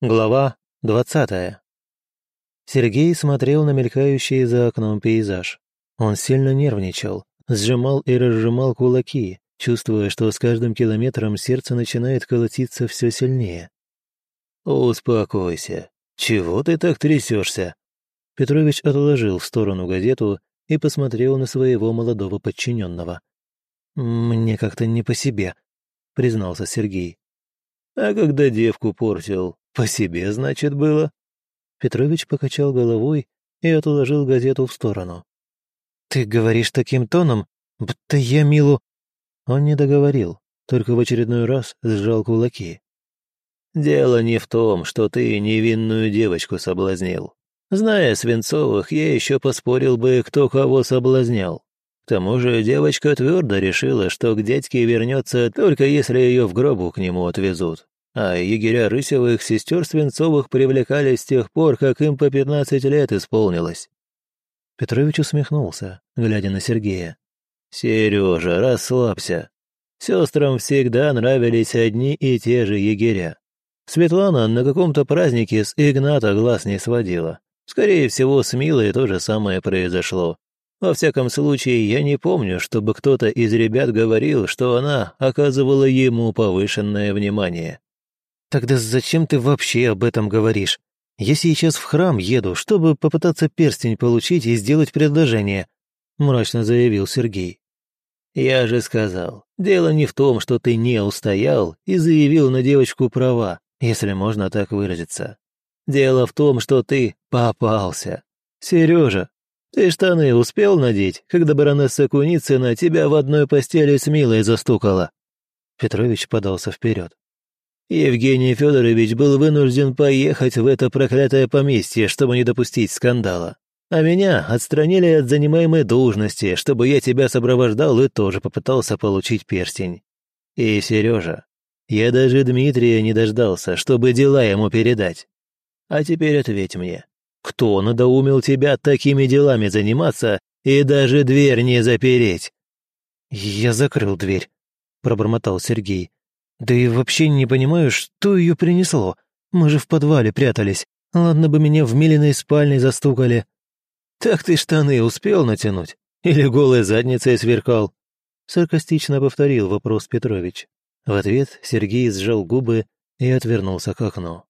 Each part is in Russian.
Глава двадцатая. Сергей смотрел на мелькающий за окном пейзаж. Он сильно нервничал, сжимал и разжимал кулаки, чувствуя, что с каждым километром сердце начинает колотиться все сильнее. «Успокойся. Чего ты так трясешься?» Петрович отложил в сторону газету и посмотрел на своего молодого подчиненного. «Мне как-то не по себе», — признался Сергей. «А когда девку портил, «По себе, значит, было?» Петрович покачал головой и отложил газету в сторону. «Ты говоришь таким тоном, будто я Милу...» Он не договорил, только в очередной раз сжал кулаки. «Дело не в том, что ты невинную девочку соблазнил. Зная Свинцовых, я еще поспорил бы, кто кого соблазнял. К тому же девочка твердо решила, что к дядьке вернется только если ее в гробу к нему отвезут а егеря Рысевых сестер Свинцовых привлекали с тех пор, как им по пятнадцать лет исполнилось. Петрович усмехнулся, глядя на Сергея. «Сережа, расслабься. Сестрам всегда нравились одни и те же егеря. Светлана на каком-то празднике с Игната глаз не сводила. Скорее всего, с Милой то же самое произошло. Во всяком случае, я не помню, чтобы кто-то из ребят говорил, что она оказывала ему повышенное внимание. «Тогда зачем ты вообще об этом говоришь? Я сейчас в храм еду, чтобы попытаться перстень получить и сделать предложение», мрачно заявил Сергей. «Я же сказал, дело не в том, что ты не устоял и заявил на девочку права, если можно так выразиться. Дело в том, что ты попался. Сережа, ты штаны успел надеть, когда баронесса Куницына тебя в одной постели с Милой застукала?» Петрович подался вперед. Евгений Федорович был вынужден поехать в это проклятое поместье, чтобы не допустить скандала. А меня отстранили от занимаемой должности, чтобы я тебя сопровождал и тоже попытался получить перстень. И, Сережа, я даже Дмитрия не дождался, чтобы дела ему передать. А теперь ответь мне, кто надоумил тебя такими делами заниматься и даже дверь не запереть?» «Я закрыл дверь», — пробормотал Сергей, да и вообще не понимаю, что ее принесло. Мы же в подвале прятались. Ладно бы меня в миленной спальне застукали. Так ты штаны успел натянуть? Или голой задницей сверкал? Саркастично повторил вопрос Петрович. В ответ Сергей сжал губы и отвернулся к окну.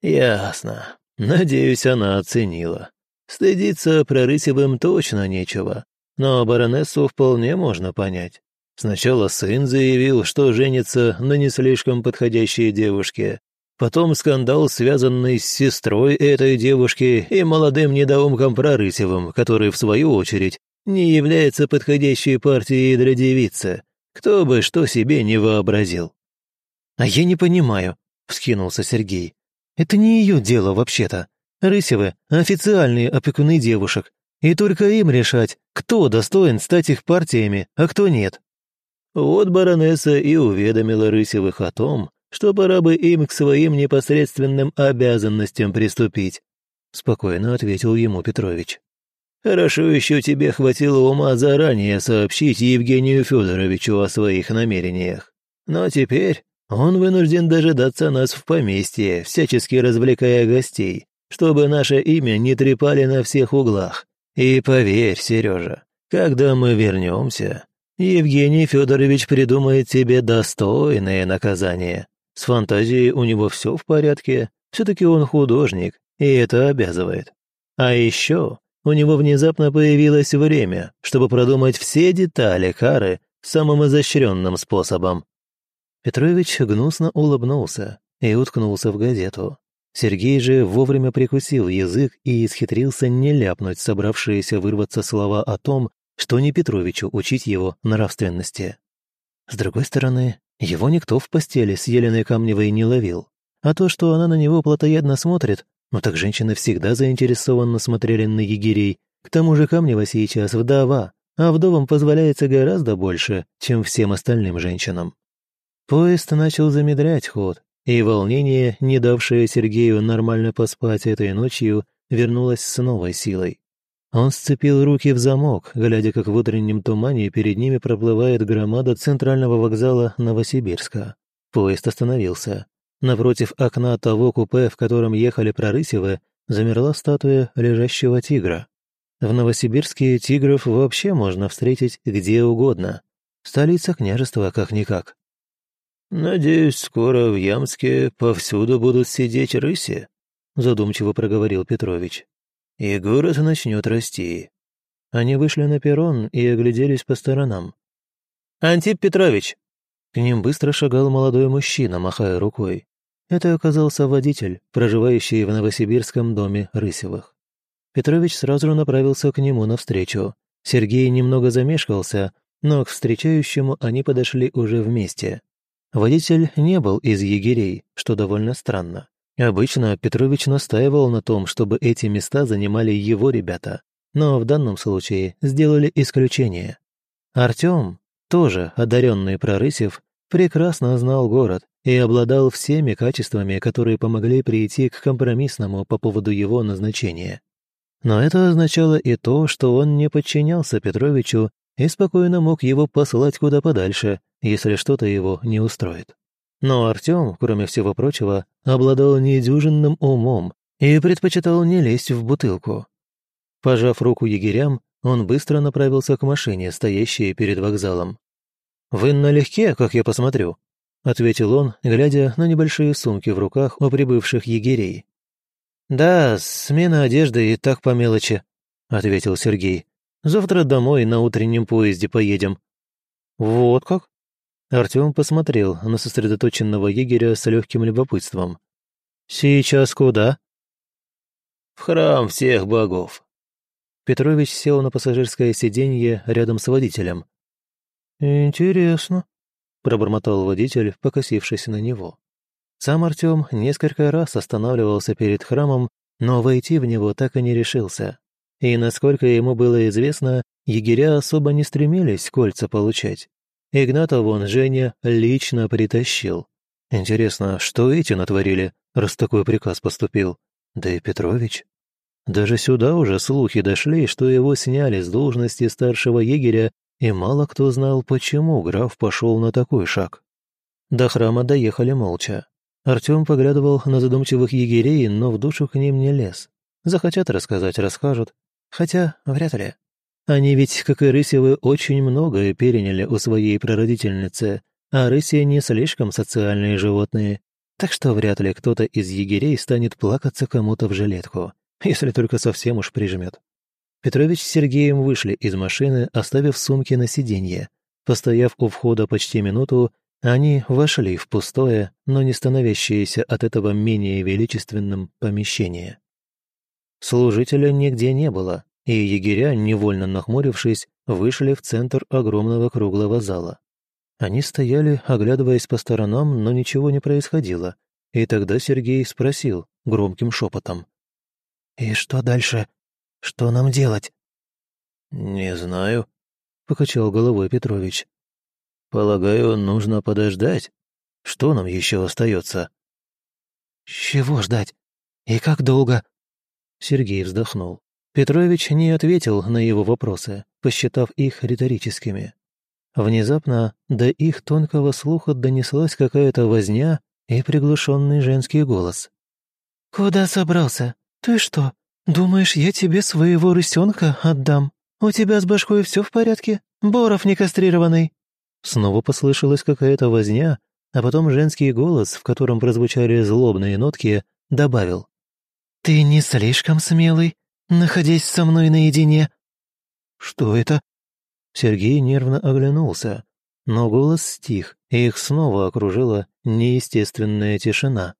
«Ясно. Надеюсь, она оценила. Стыдиться Прорысевым точно нечего, но баронессу вполне можно понять. Сначала сын заявил, что женится на не слишком подходящей девушке. Потом скандал, связанный с сестрой этой девушки и молодым недоумком Прорысевым, который, в свою очередь, не является подходящей партией для девицы. Кто бы что себе не вообразил. «А я не понимаю», — вскинулся Сергей. «Это не ее дело вообще-то. Рысевы — официальные опекуны девушек, и только им решать, кто достоин стать их партиями, а кто нет. Вот баронесса и уведомила Рысевых о том, что пора бы им к своим непосредственным обязанностям приступить», — спокойно ответил ему Петрович. «Хорошо еще тебе хватило ума заранее сообщить Евгению Федоровичу о своих намерениях. Но теперь он вынужден дожидаться нас в поместье, всячески развлекая гостей, чтобы наше имя не трепали на всех углах. И поверь, Сережа, когда мы вернемся, Евгений Федорович придумает тебе достойное наказание. С фантазией у него все в порядке, все-таки он художник, и это обязывает. А еще у него внезапно появилось время, чтобы продумать все детали кары самым изощренным способом. Петрович гнусно улыбнулся и уткнулся в газету. Сергей же вовремя прикусил язык и исхитрился не ляпнуть собравшиеся вырваться слова о том, что не Петровичу учить его нравственности. С другой стороны, его никто в постели с Еленой Камневой не ловил. А то, что она на него плотоядно смотрит, ну так женщины всегда заинтересованно смотрели на егерей. К тому же Камнева сейчас вдова, а вдовам позволяется гораздо больше, чем всем остальным женщинам. Поезд начал замедлять ход, и волнение, не давшее Сергею нормально поспать этой ночью, вернулось с новой силой. Он сцепил руки в замок, глядя, как в утреннем тумане перед ними проплывает громада центрального вокзала Новосибирска. Поезд остановился. Напротив окна того купе, в котором ехали Прорысевы, замерла статуя лежащего тигра. В Новосибирске тигров вообще можно встретить где угодно. Столица княжества как-никак. «Надеюсь, скоро в Ямске повсюду будут сидеть рыси», задумчиво проговорил Петрович. «И город начнет расти». Они вышли на перрон и огляделись по сторонам. «Антип Петрович!» К ним быстро шагал молодой мужчина, махая рукой. Это оказался водитель, проживающий в Новосибирском доме Рысевых. Петрович сразу направился к нему навстречу. Сергей немного замешкался, но к встречающему они подошли уже вместе. Водитель не был из егерей, что довольно странно. Обычно Петрович настаивал на том, чтобы эти места занимали его ребята, но в данном случае сделали исключение. Артём, тоже одаренный Прорысев, прекрасно знал город и обладал всеми качествами, которые помогли прийти к компромиссному по поводу его назначения. Но это означало и то, что он не подчинялся Петровичу и спокойно мог его послать куда подальше, если что-то его не устроит. Но Артём, кроме всего прочего, обладал недюжинным умом и предпочитал не лезть в бутылку. Пожав руку егерям, он быстро направился к машине, стоящей перед вокзалом. «Вы налегке, как я посмотрю», — ответил он, глядя на небольшие сумки в руках у прибывших егерей. «Да, смена одежды и так по мелочи», — ответил Сергей. Завтра домой на утреннем поезде поедем». «Вот как?» Артём посмотрел на сосредоточенного егеря с легким любопытством. «Сейчас куда?» «В храм всех богов». Петрович сел на пассажирское сиденье рядом с водителем. «Интересно», — пробормотал водитель, покосившись на него. Сам Артём несколько раз останавливался перед храмом, но войти в него так и не решился. И, насколько ему было известно, егеря особо не стремились кольца получать. Игната вон Женя лично притащил. Интересно, что эти натворили, раз такой приказ поступил? Да и Петрович. Даже сюда уже слухи дошли, что его сняли с должности старшего егеря, и мало кто знал, почему граф пошел на такой шаг. До храма доехали молча. Артем поглядывал на задумчивых егерей, но в душу к ним не лез. Захотят рассказать, расскажут. Хотя, вряд ли. Они ведь, как и Рысевы, очень многое переняли у своей прародительницы, а рыси не слишком социальные животные, так что вряд ли кто-то из егерей станет плакаться кому-то в жилетку, если только совсем уж прижмет. Петрович с Сергеем вышли из машины, оставив сумки на сиденье. Постояв у входа почти минуту, они вошли в пустое, но не становящееся от этого менее величественным помещение. Служителя нигде не было, и егеря, невольно нахмурившись, вышли в центр огромного круглого зала. Они стояли, оглядываясь по сторонам, но ничего не происходило, и тогда Сергей спросил громким шепотом. «И что дальше? Что нам делать?» «Не знаю», — покачал головой Петрович. «Полагаю, нужно подождать. Что нам еще остается?» «Чего ждать? И как долго?» Сергей вздохнул. Петрович не ответил на его вопросы, посчитав их риторическими. Внезапно до их тонкого слуха донеслась какая-то возня и приглушенный женский голос. «Куда собрался? Ты что, думаешь, я тебе своего рысенка отдам? У тебя с башкой все в порядке? Боров не кастрированный?» Снова послышалась какая-то возня, а потом женский голос, в котором прозвучали злобные нотки, добавил. «Ты не слишком смелый, находясь со мной наедине?» «Что это?» Сергей нервно оглянулся, но голос стих, и их снова окружила неестественная тишина.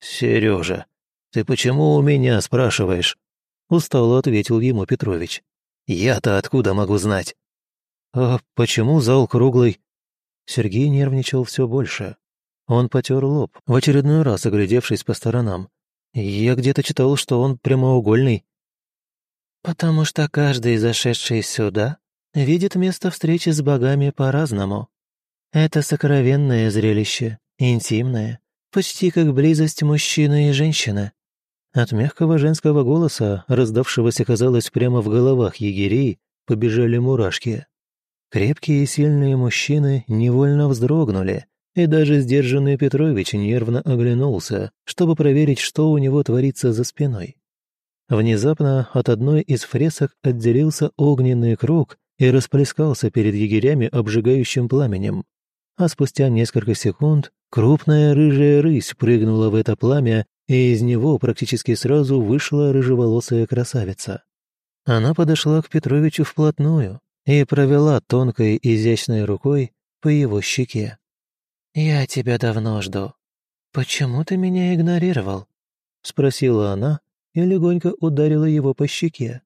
«Сережа, ты почему у меня спрашиваешь?» Устало ответил ему Петрович. «Я-то откуда могу знать?» «А почему зал круглый?» Сергей нервничал все больше. Он потер лоб, в очередной раз оглядевшись по сторонам, я где-то читал, что он прямоугольный. Потому что каждый, зашедший сюда, видит место встречи с богами по-разному. Это сокровенное зрелище, интимное, почти как близость мужчины и женщины. От мягкого женского голоса, раздавшегося, казалось, прямо в головах егерей, побежали мурашки. Крепкие и сильные мужчины невольно вздрогнули и даже сдержанный Петрович нервно оглянулся, чтобы проверить, что у него творится за спиной. Внезапно от одной из фресок отделился огненный круг и расплескался перед егерями обжигающим пламенем. А спустя несколько секунд крупная рыжая рысь прыгнула в это пламя, и из него практически сразу вышла рыжеволосая красавица. Она подошла к Петровичу вплотную и провела тонкой изящной рукой по его щеке. «Я тебя давно жду. Почему ты меня игнорировал?» — спросила она и легонько ударила его по щеке,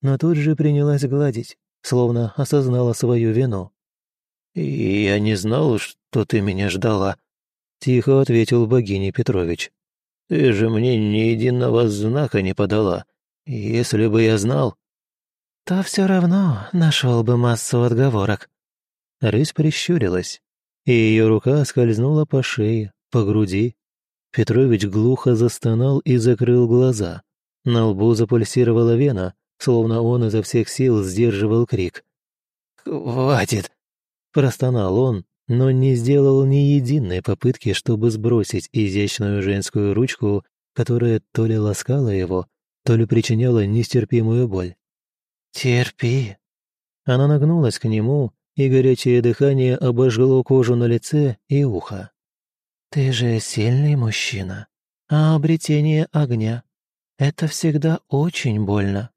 но тут же принялась гладить, словно осознала свою вину. «Я не знал, что ты меня ждала», — тихо ответил богиня Петрович. «Ты же мне ни единого знака не подала. Если бы я знал...» «То все равно нашел бы массу отговорок». Рысь прищурилась, и ее рука скользнула по шее, по груди. Петрович глухо застонал и закрыл глаза. На лбу запульсировала вена, словно он изо всех сил сдерживал крик. «Хватит!» – простонал он, но не сделал ни единой попытки, чтобы сбросить изящную женскую ручку, которая то ли ласкала его, то ли причиняла нестерпимую боль. «Терпи!» Она нагнулась к нему и горячее дыхание обожгло кожу на лице и ухо. «Ты же сильный мужчина, а обретение огня — это всегда очень больно.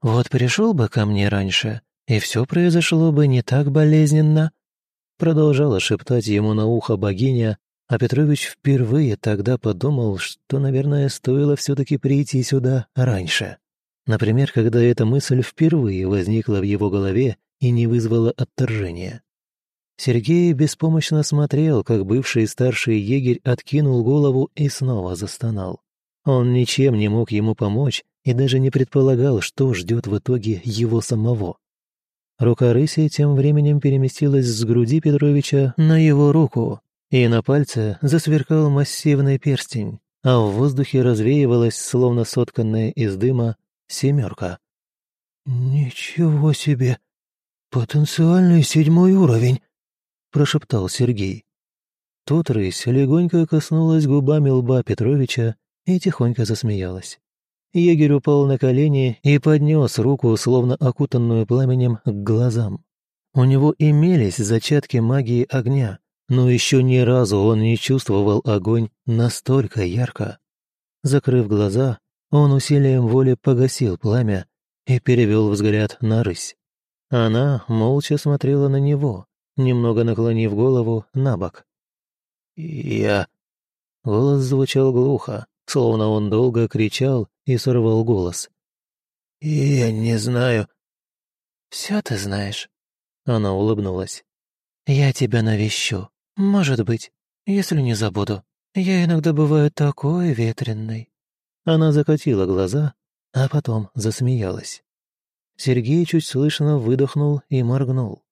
Вот пришел бы ко мне раньше, и все произошло бы не так болезненно». Продолжала шептать ему на ухо богиня, а Петрович впервые тогда подумал, что, наверное, стоило все-таки прийти сюда раньше. Например, когда эта мысль впервые возникла в его голове и не вызвало отторжения. Сергей беспомощно смотрел, как бывший старший егерь откинул голову и снова застонал. Он ничем не мог ему помочь и даже не предполагал, что ждет в итоге его самого. Рука рыси тем временем переместилась с груди Петровича на его руку, и на пальце засверкал массивный перстень, а в воздухе развеивалась, словно сотканная из дыма, семерка. «Ничего себе!» «Потенциальный седьмой уровень», — прошептал Сергей. Тут рысь легонько коснулась губами лба Петровича и тихонько засмеялась. Егерь упал на колени и поднес руку, словно окутанную пламенем, к глазам. У него имелись зачатки магии огня, но еще ни разу он не чувствовал огонь настолько ярко. Закрыв глаза, он усилием воли погасил пламя и перевел взгляд на рысь. Она молча смотрела на него, немного наклонив голову на бок. «Я...» Голос звучал глухо, словно он долго кричал и сорвал голос. «Я не знаю...» «Все ты знаешь», — она улыбнулась. «Я тебя навещу. Может быть, если не забуду. Я иногда бываю такой ветренной». Она закатила глаза, а потом засмеялась. Сергей чуть слышно выдохнул и моргнул.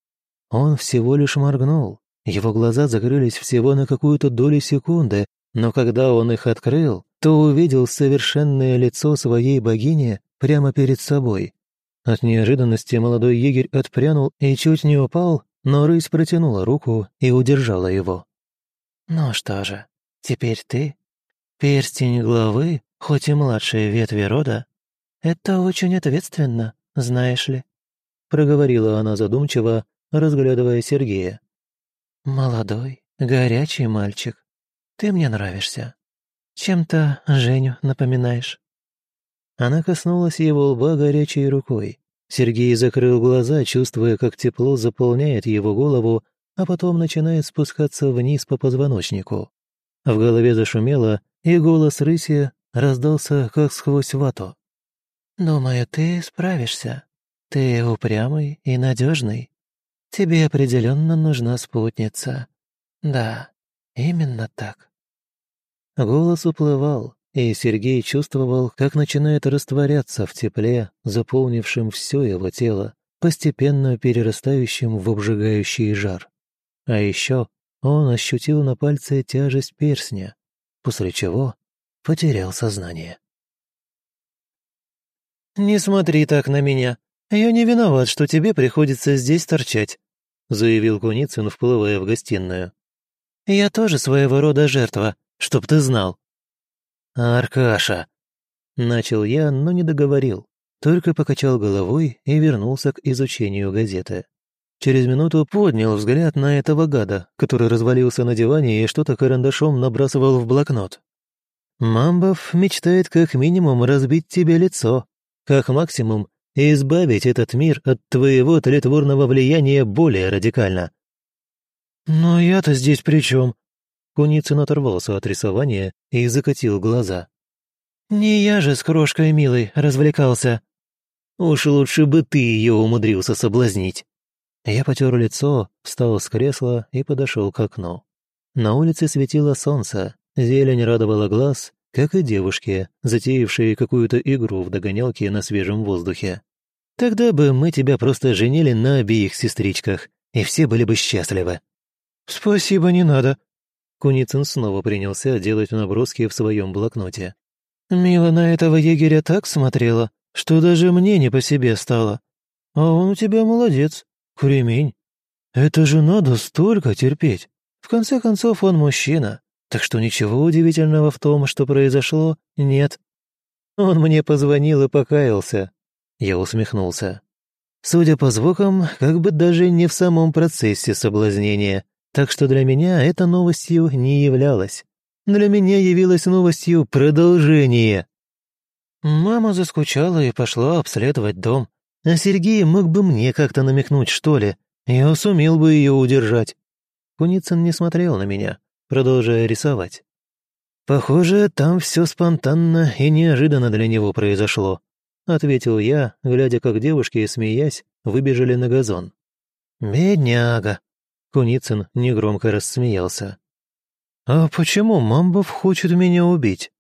Он всего лишь моргнул. Его глаза закрылись всего на какую-то долю секунды, но когда он их открыл, то увидел совершенное лицо своей богини прямо перед собой. От неожиданности молодой егерь отпрянул и чуть не упал, но рысь протянула руку и удержала его. «Ну что же, теперь ты? Перстень главы, хоть и младшая ветви рода? Это очень ответственно знаешь ли», — проговорила она задумчиво, разглядывая Сергея. «Молодой, горячий мальчик. Ты мне нравишься. Чем-то Женю напоминаешь». Она коснулась его лба горячей рукой. Сергей закрыл глаза, чувствуя, как тепло заполняет его голову, а потом начинает спускаться вниз по позвоночнику. В голове зашумело, и голос рыси раздался, как сквозь вату. «Думаю, ты справишься. Ты упрямый и надежный. Тебе определенно нужна спутница. Да, именно так». Голос уплывал, и Сергей чувствовал, как начинает растворяться в тепле, заполнившем все его тело, постепенно перерастающим в обжигающий жар. А еще он ощутил на пальце тяжесть перстня, после чего потерял сознание. «Не смотри так на меня. Я не виноват, что тебе приходится здесь торчать», заявил Куницын, вплывая в гостиную. Я тоже своего рода жертва, чтоб ты знал». «Аркаша!» Начал я, но не договорил. Только покачал головой и вернулся к изучению газеты. Через минуту поднял взгляд на этого гада, который развалился на диване и что-то карандашом набрасывал в блокнот. «Мамбов мечтает как минимум разбить тебе лицо, как максимум избавить этот мир от твоего тлетворного влияния более радикально». «Но я-то здесь при чем?» Куницын оторвался от рисования и закатил глаза. «Не я же с крошкой милой развлекался». «Уж лучше бы ты ее умудрился соблазнить». Я потер лицо, встал с кресла и подошел к окну. На улице светило солнце, зелень радовала глаз, как и девушки, затеявшие какую-то игру в догонялке на свежем воздухе. Тогда бы мы тебя просто женили на обеих сестричках, и все были бы счастливы». «Спасибо, не надо». Куницын снова принялся делать наброски в своем блокноте. Мила на этого егеря так смотрела, что даже мне не по себе стало. А он у тебя молодец, кремень. Это же надо столько терпеть. В конце концов, он мужчина, так что ничего удивительного в том, что произошло, нет. Он мне позвонил и покаялся. Я усмехнулся. Судя по звукам, как бы даже не в самом процессе соблазнения, так что для меня это новостью не являлось. Для меня явилась новостью продолжение. Мама заскучала и пошла обследовать дом. А Сергей мог бы мне как-то намекнуть, что ли. Я сумел бы ее удержать. Куницын не смотрел на меня, продолжая рисовать. «Похоже, там все спонтанно и неожиданно для него произошло», ответил я, глядя, как девушки, смеясь, выбежали на газон. «Бедняга!» Куницын негромко рассмеялся. «А почему Мамбов хочет меня убить?»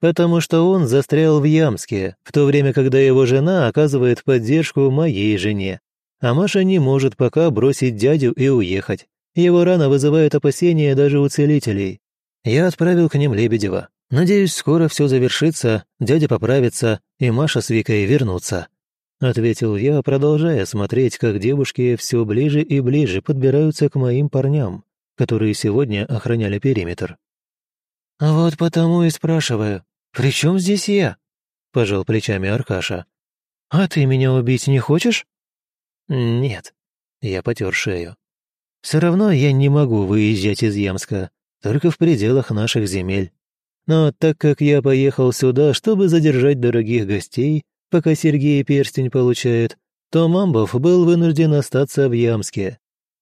«Потому что он застрял в Ямске, в то время, когда его жена оказывает поддержку моей жене. А Маша не может пока бросить дядю и уехать. Его рана вызывает опасения даже у целителей. Я отправил к ним Лебедева. Надеюсь, скоро все завершится, дядя поправится, и Маша с Викой вернутся». Ответил я, продолжая смотреть, как девушки все ближе и ближе подбираются к моим парням которые сегодня охраняли периметр. «Вот потому и спрашиваю, при чем здесь я?» – пожал плечами Аркаша. «А ты меня убить не хочешь?» «Нет», – я потер шею. «Все равно я не могу выезжать из Ямска, только в пределах наших земель. Но так как я поехал сюда, чтобы задержать дорогих гостей, пока Сергей перстень получает, то Мамбов был вынужден остаться в Ямске.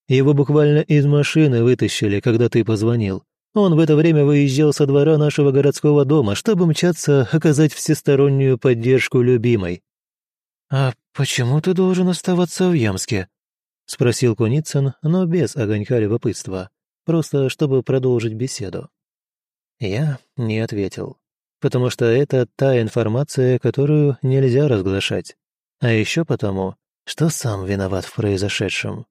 Его буквально из машины вытащили, когда ты позвонил. Он в это время выезжал со двора нашего городского дома, чтобы мчаться оказать всестороннюю поддержку любимой». «А почему ты должен оставаться в Ямске?» — спросил Куницын, но без огонька любопытства, просто чтобы продолжить беседу. Я не ответил, потому что это та информация, которую нельзя разглашать. А еще потому, что сам виноват в произошедшем.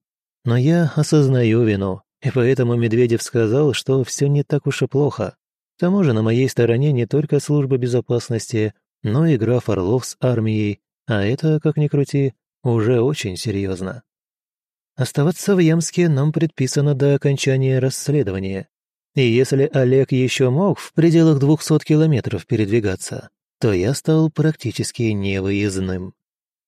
Но я осознаю вину, и поэтому Медведев сказал, что все не так уж и плохо. К тому же на моей стороне не только служба безопасности, но и граф Орлов с армией, а это, как ни крути, уже очень серьезно. Оставаться в Ямске нам предписано до окончания расследования. И если Олег еще мог в пределах двухсот километров передвигаться, то я стал практически невыездным.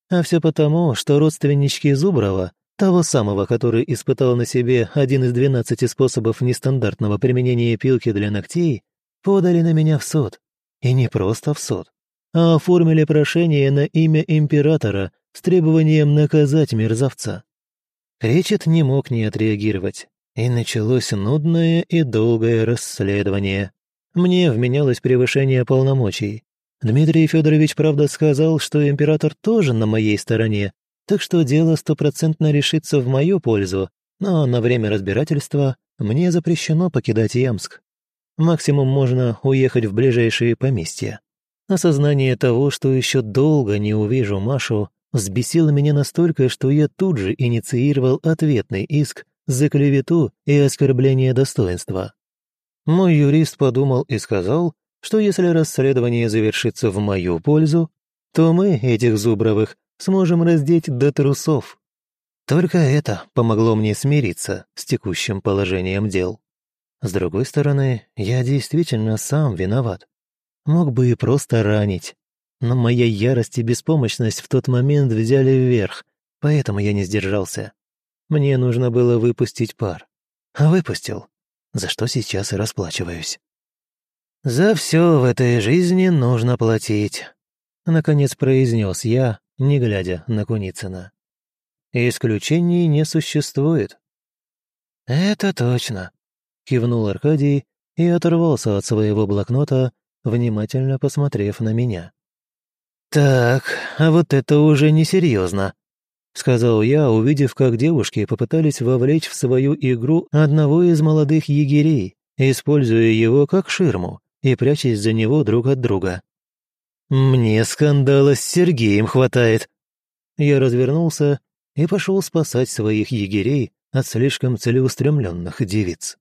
А все потому, что родственнички Зуброва того самого, который испытал на себе один из двенадцати способов нестандартного применения пилки для ногтей, подали на меня в суд. И не просто в суд, а оформили прошение на имя императора с требованием наказать мерзавца. Кречет не мог не отреагировать, и началось нудное и долгое расследование. Мне вменялось превышение полномочий. Дмитрий Федорович, правда, сказал, что император тоже на моей стороне, так что дело стопроцентно решится в мою пользу, но на время разбирательства мне запрещено покидать Ямск. Максимум можно уехать в ближайшие поместья. Осознание того, что еще долго не увижу Машу, взбесило меня настолько, что я тут же инициировал ответный иск за клевету и оскорбление достоинства. Мой юрист подумал и сказал, что если расследование завершится в мою пользу, то мы, этих Зубровых, сможем раздеть до трусов. Только это помогло мне смириться с текущим положением дел. С другой стороны, я действительно сам виноват. Мог бы и просто ранить. Но моя ярость и беспомощность в тот момент взяли вверх, поэтому я не сдержался. Мне нужно было выпустить пар. А выпустил, за что сейчас и расплачиваюсь. «За все в этой жизни нужно платить», — наконец произнес я, не глядя на Куницына. «Исключений не существует». «Это точно», — кивнул Аркадий и оторвался от своего блокнота, внимательно посмотрев на меня. «Так, а вот это уже несерьезно», — сказал я, увидев, как девушки попытались вовлечь в свою игру одного из молодых егерей, используя его как ширму и прячась за него друг от друга. «Мне скандала с Сергеем хватает!» Я развернулся и пошел спасать своих егерей от слишком целеустремленных девиц.